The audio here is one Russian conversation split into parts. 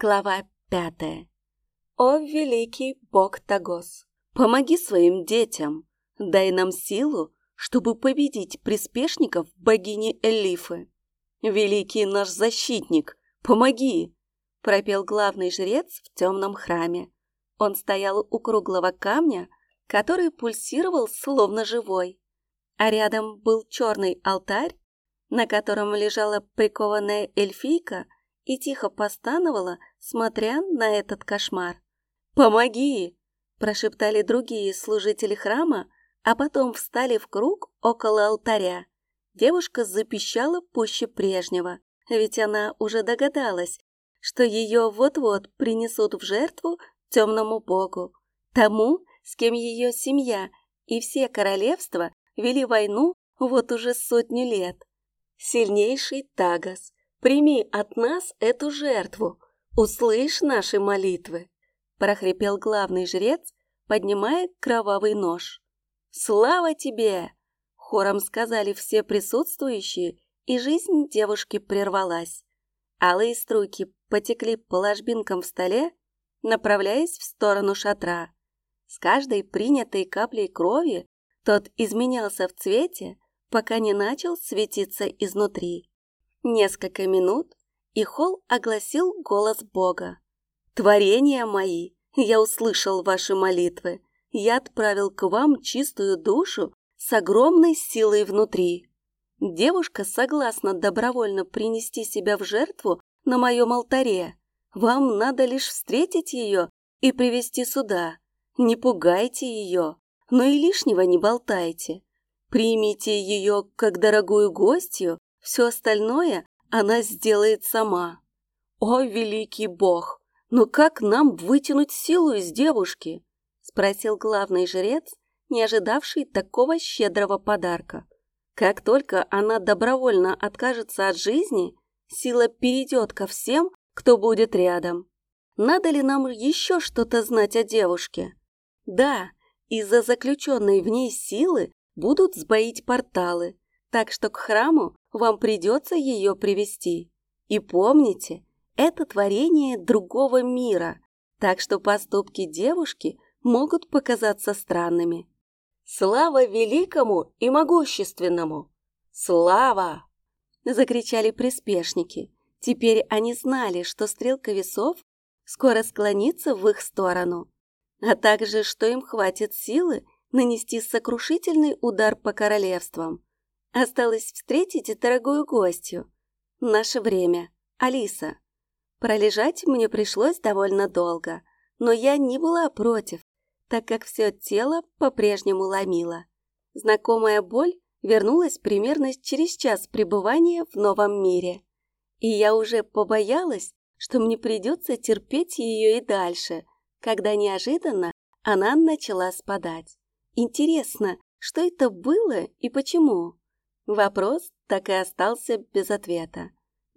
Глава пятая. О, великий бог Тагос, помоги своим детям, дай нам силу, чтобы победить приспешников богини Элифы. Великий наш защитник, помоги, пропел главный жрец в темном храме. Он стоял у круглого камня, который пульсировал словно живой. А рядом был черный алтарь, на котором лежала прикованная эльфийка и тихо постановала, смотря на этот кошмар. «Помоги!» – прошептали другие служители храма, а потом встали в круг около алтаря. Девушка запищала пуще прежнего, ведь она уже догадалась, что ее вот-вот принесут в жертву темному богу, тому, с кем ее семья и все королевства вели войну вот уже сотню лет. Сильнейший Тагас, прими от нас эту жертву, услышь наши молитвы, прохрипел главный жрец, поднимая кровавый нож. Слава тебе! Хором сказали все присутствующие, и жизнь девушки прервалась. Алые струйки потекли по ложбинкам в столе, направляясь в сторону шатра. С каждой принятой каплей крови тот изменялся в цвете, пока не начал светиться изнутри. Несколько минут, и холл огласил голос Бога. «Творения мои, я услышал ваши молитвы. Я отправил к вам чистую душу с огромной силой внутри. Девушка согласна добровольно принести себя в жертву на моем алтаре. Вам надо лишь встретить ее и привести сюда. Не пугайте ее, но и лишнего не болтайте. Примите ее как дорогую гостью, все остальное она сделает сама. О, великий бог, ну как нам вытянуть силу из девушки? Спросил главный жрец, не ожидавший такого щедрого подарка. Как только она добровольно откажется от жизни, сила перейдет ко всем, кто будет рядом. Надо ли нам еще что-то знать о девушке? Да, из-за заключенной в ней силы будут сбоить порталы, так что к храму вам придется ее привести. И помните, это творение другого мира, так что поступки девушки могут показаться странными. «Слава великому и могущественному! Слава!» – закричали приспешники. Теперь они знали, что стрелка весов скоро склонится в их сторону, а также, что им хватит силы нанести сокрушительный удар по королевствам. Осталось встретить дорогую гостью. Наше время. Алиса. Пролежать мне пришлось довольно долго, но я не была против, так как все тело по-прежнему ломило. Знакомая боль вернулась примерно через час пребывания в новом мире. И я уже побоялась, что мне придется терпеть ее и дальше, когда неожиданно она начала спадать. Интересно, что это было и почему? Вопрос так и остался без ответа.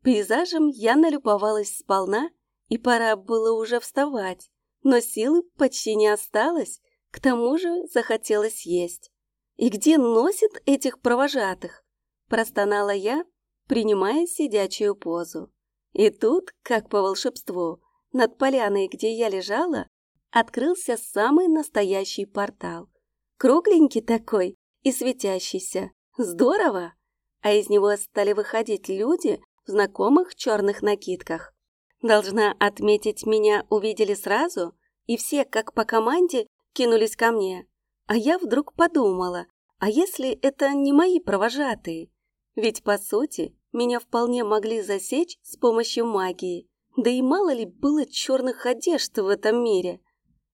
Пейзажем я налюбовалась сполна, и пора было уже вставать, но силы почти не осталось, к тому же захотелось есть. «И где носит этих провожатых?» – простонала я, принимая сидячую позу. И тут, как по волшебству, над поляной, где я лежала, открылся самый настоящий портал. Кругленький такой и светящийся. Здорово! А из него стали выходить люди в знакомых черных накидках. Должна отметить, меня увидели сразу, и все, как по команде, кинулись ко мне. А я вдруг подумала, а если это не мои провожатые? Ведь, по сути, меня вполне могли засечь с помощью магии. Да и мало ли было черных одежд в этом мире.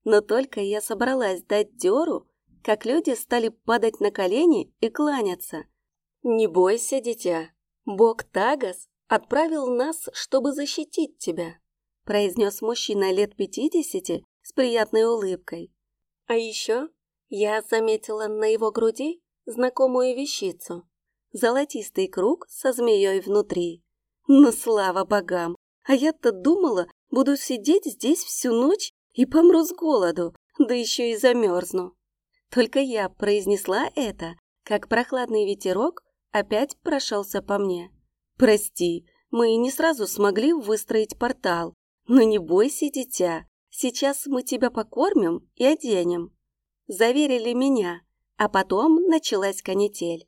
Но только я собралась дать дёру, как люди стали падать на колени и кланяться. «Не бойся, дитя, бог Тагас отправил нас, чтобы защитить тебя», произнес мужчина лет пятидесяти с приятной улыбкой. А еще я заметила на его груди знакомую вещицу. Золотистый круг со змеей внутри. Ну, слава богам! А я-то думала, буду сидеть здесь всю ночь и помру с голоду, да еще и замерзну. Только я произнесла это, как прохладный ветерок опять прошелся по мне. «Прости, мы не сразу смогли выстроить портал, «Ну не бойся, дитя, сейчас мы тебя покормим и оденем», заверили меня, а потом началась канитель.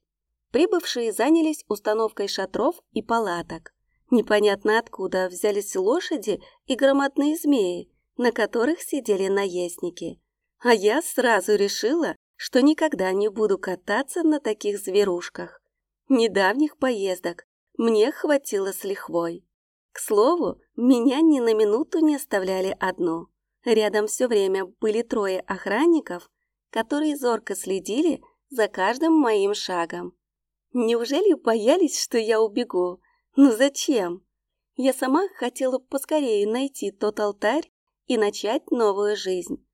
Прибывшие занялись установкой шатров и палаток. Непонятно откуда взялись лошади и громадные змеи, на которых сидели наездники. А я сразу решила, что никогда не буду кататься на таких зверушках. Недавних поездок мне хватило с лихвой. К слову, меня ни на минуту не оставляли одну. Рядом все время были трое охранников, которые зорко следили за каждым моим шагом. Неужели боялись, что я убегу? Ну зачем? Я сама хотела поскорее найти тот алтарь и начать новую жизнь.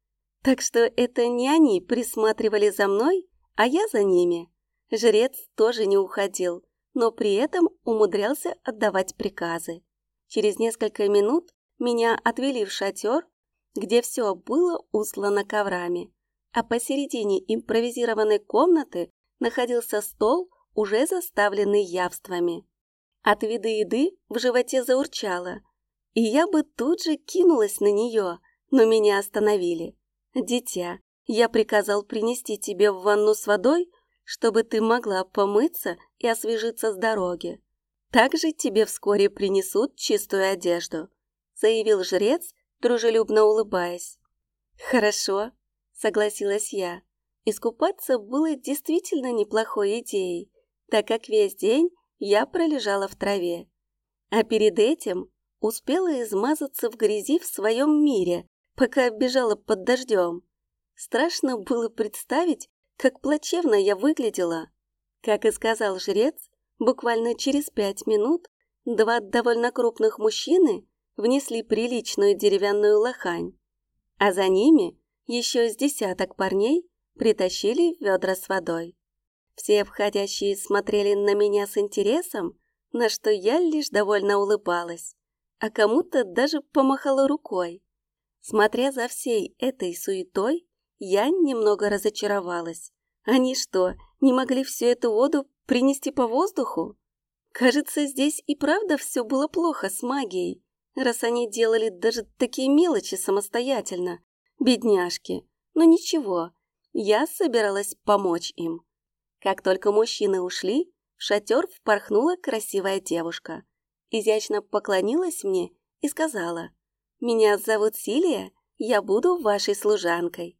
Так что это не они присматривали за мной, а я за ними. Жрец тоже не уходил, но при этом умудрялся отдавать приказы. Через несколько минут меня отвели в шатер, где все было услано коврами, а посередине импровизированной комнаты находился стол уже заставленный явствами. От вида еды в животе заурчало, и я бы тут же кинулась на нее, но меня остановили. «Дитя, я приказал принести тебе в ванну с водой, чтобы ты могла помыться и освежиться с дороги. Также тебе вскоре принесут чистую одежду», заявил жрец, дружелюбно улыбаясь. «Хорошо», — согласилась я. Искупаться было действительно неплохой идеей, так как весь день я пролежала в траве. А перед этим успела измазаться в грязи в своем мире, пока бежала под дождем. Страшно было представить, как плачевно я выглядела. Как и сказал жрец, буквально через пять минут два довольно крупных мужчины внесли приличную деревянную лохань, а за ними еще с десяток парней притащили ведра с водой. Все входящие смотрели на меня с интересом, на что я лишь довольно улыбалась, а кому-то даже помахала рукой. Смотря за всей этой суетой, я немного разочаровалась. Они что, не могли всю эту воду принести по воздуху? Кажется, здесь и правда все было плохо с магией, раз они делали даже такие мелочи самостоятельно. Бедняжки. Но ничего, я собиралась помочь им. Как только мужчины ушли, в шатер впорхнула красивая девушка. Изящно поклонилась мне и сказала, «Меня зовут Силия, я буду вашей служанкой».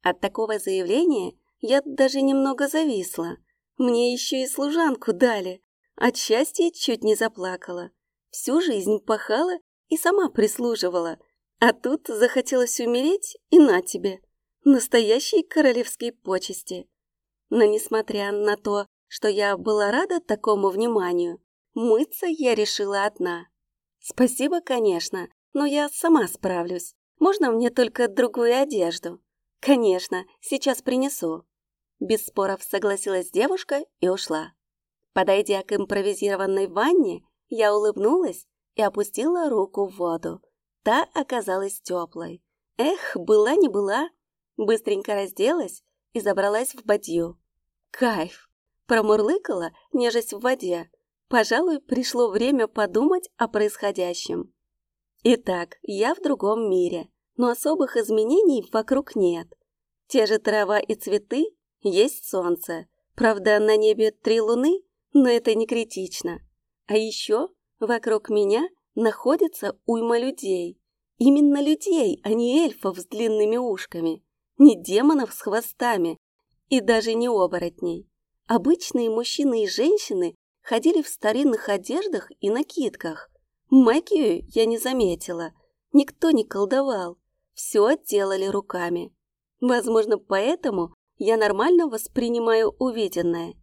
От такого заявления я даже немного зависла. Мне еще и служанку дали. От счастья чуть не заплакала. Всю жизнь пахала и сама прислуживала. А тут захотелось умереть и на тебе. Настоящие королевские почести. Но несмотря на то, что я была рада такому вниманию, мыться я решила одна. Спасибо, конечно, но я сама справлюсь. Можно мне только другую одежду? Конечно, сейчас принесу. Без споров согласилась девушка и ушла. Подойдя к импровизированной ванне, я улыбнулась и опустила руку в воду. Та оказалась теплой. Эх, была не была. Быстренько разделась и забралась в бадью. Кайф! Промурлыкала, нежесть в воде. Пожалуй, пришло время подумать о происходящем. Итак, я в другом мире, но особых изменений вокруг нет. Те же трава и цветы, есть солнце. Правда, на небе три луны, но это не критично. А еще вокруг меня находится уйма людей. Именно людей, а не эльфов с длинными ушками не демонов с хвостами и даже не оборотней. Обычные мужчины и женщины ходили в старинных одеждах и накидках. Магию я не заметила. Никто не колдовал. Все делали руками. Возможно, поэтому я нормально воспринимаю увиденное.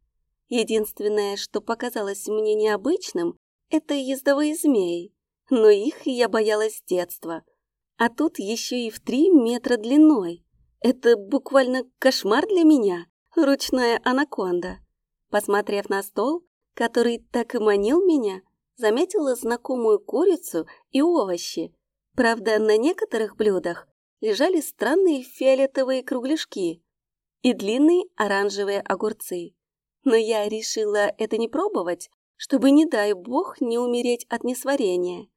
Единственное, что показалось мне необычным, это ездовые змеи. Но их я боялась с детства. А тут еще и в три метра длиной. Это буквально кошмар для меня, ручная анаконда. Посмотрев на стол, который так и манил меня, заметила знакомую курицу и овощи. Правда, на некоторых блюдах лежали странные фиолетовые кругляшки и длинные оранжевые огурцы. Но я решила это не пробовать, чтобы, не дай бог, не умереть от несварения.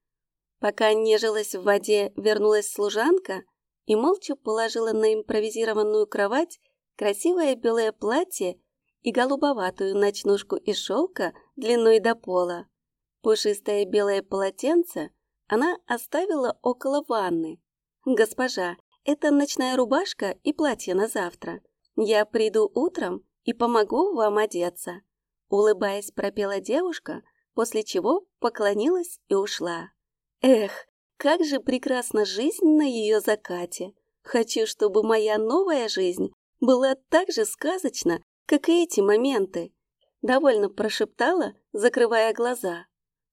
Пока нежилась в воде, вернулась служанка и молча положила на импровизированную кровать красивое белое платье и голубоватую ночнушку из шелка длиной до пола. Пушистое белое полотенце она оставила около ванны. «Госпожа, это ночная рубашка и платье на завтра. Я приду утром и помогу вам одеться», — улыбаясь, пропела девушка, после чего поклонилась и ушла. «Эх, как же прекрасна жизнь на ее закате! Хочу, чтобы моя новая жизнь была так же сказочна, как и эти моменты», — довольно прошептала, закрывая глаза.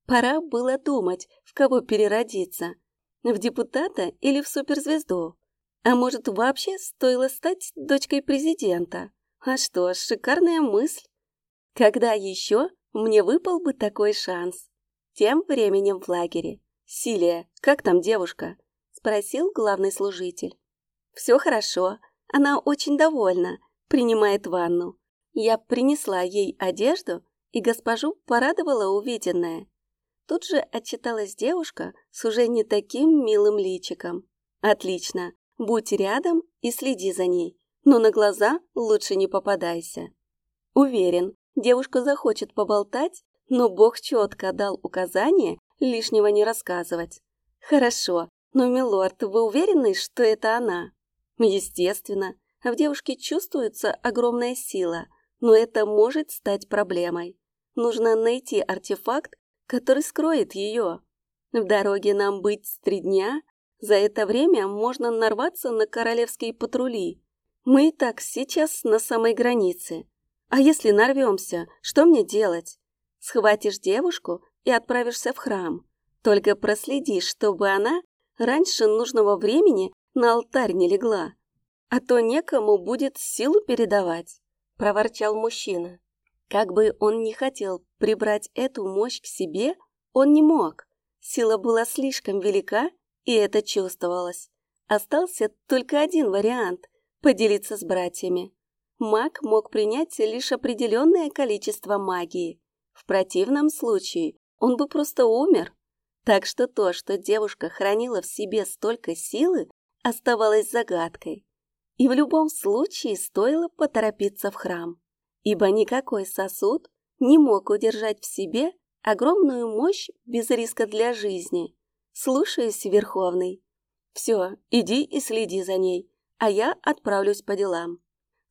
Пора было думать, в кого переродиться — в депутата или в суперзвезду. А может, вообще стоило стать дочкой президента? А что, шикарная мысль. Когда еще мне выпал бы такой шанс? Тем временем в лагере. «Силия, как там девушка?» — спросил главный служитель. «Все хорошо. Она очень довольна. Принимает ванну. Я принесла ей одежду, и госпожу порадовала увиденное. Тут же отчиталась девушка с уже не таким милым личиком. «Отлично. Будь рядом и следи за ней, но на глаза лучше не попадайся. Уверен, девушка захочет поболтать, но Бог четко дал указание лишнего не рассказывать. Хорошо, но, милорд, вы уверены, что это она? Естественно, в девушке чувствуется огромная сила, но это может стать проблемой. Нужно найти артефакт, который скроет ее. В дороге нам быть три дня, за это время можно нарваться на королевские патрули. Мы и так сейчас на самой границе. А если нарвемся, что мне делать? Схватишь девушку и отправишься в храм. Только проследи, чтобы она раньше нужного времени на алтарь не легла. А то некому будет силу передавать, — проворчал мужчина. Как бы он ни хотел прибрать эту мощь к себе, он не мог. Сила была слишком велика и это чувствовалось. Остался только один вариант – поделиться с братьями. Маг мог принять лишь определенное количество магии. В противном случае он бы просто умер. Так что то, что девушка хранила в себе столько силы, оставалось загадкой. И в любом случае стоило поторопиться в храм, ибо никакой сосуд не мог удержать в себе огромную мощь без риска для жизни. «Слушаюсь, Верховный. Все, иди и следи за ней, а я отправлюсь по делам.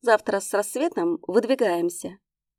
Завтра с рассветом выдвигаемся».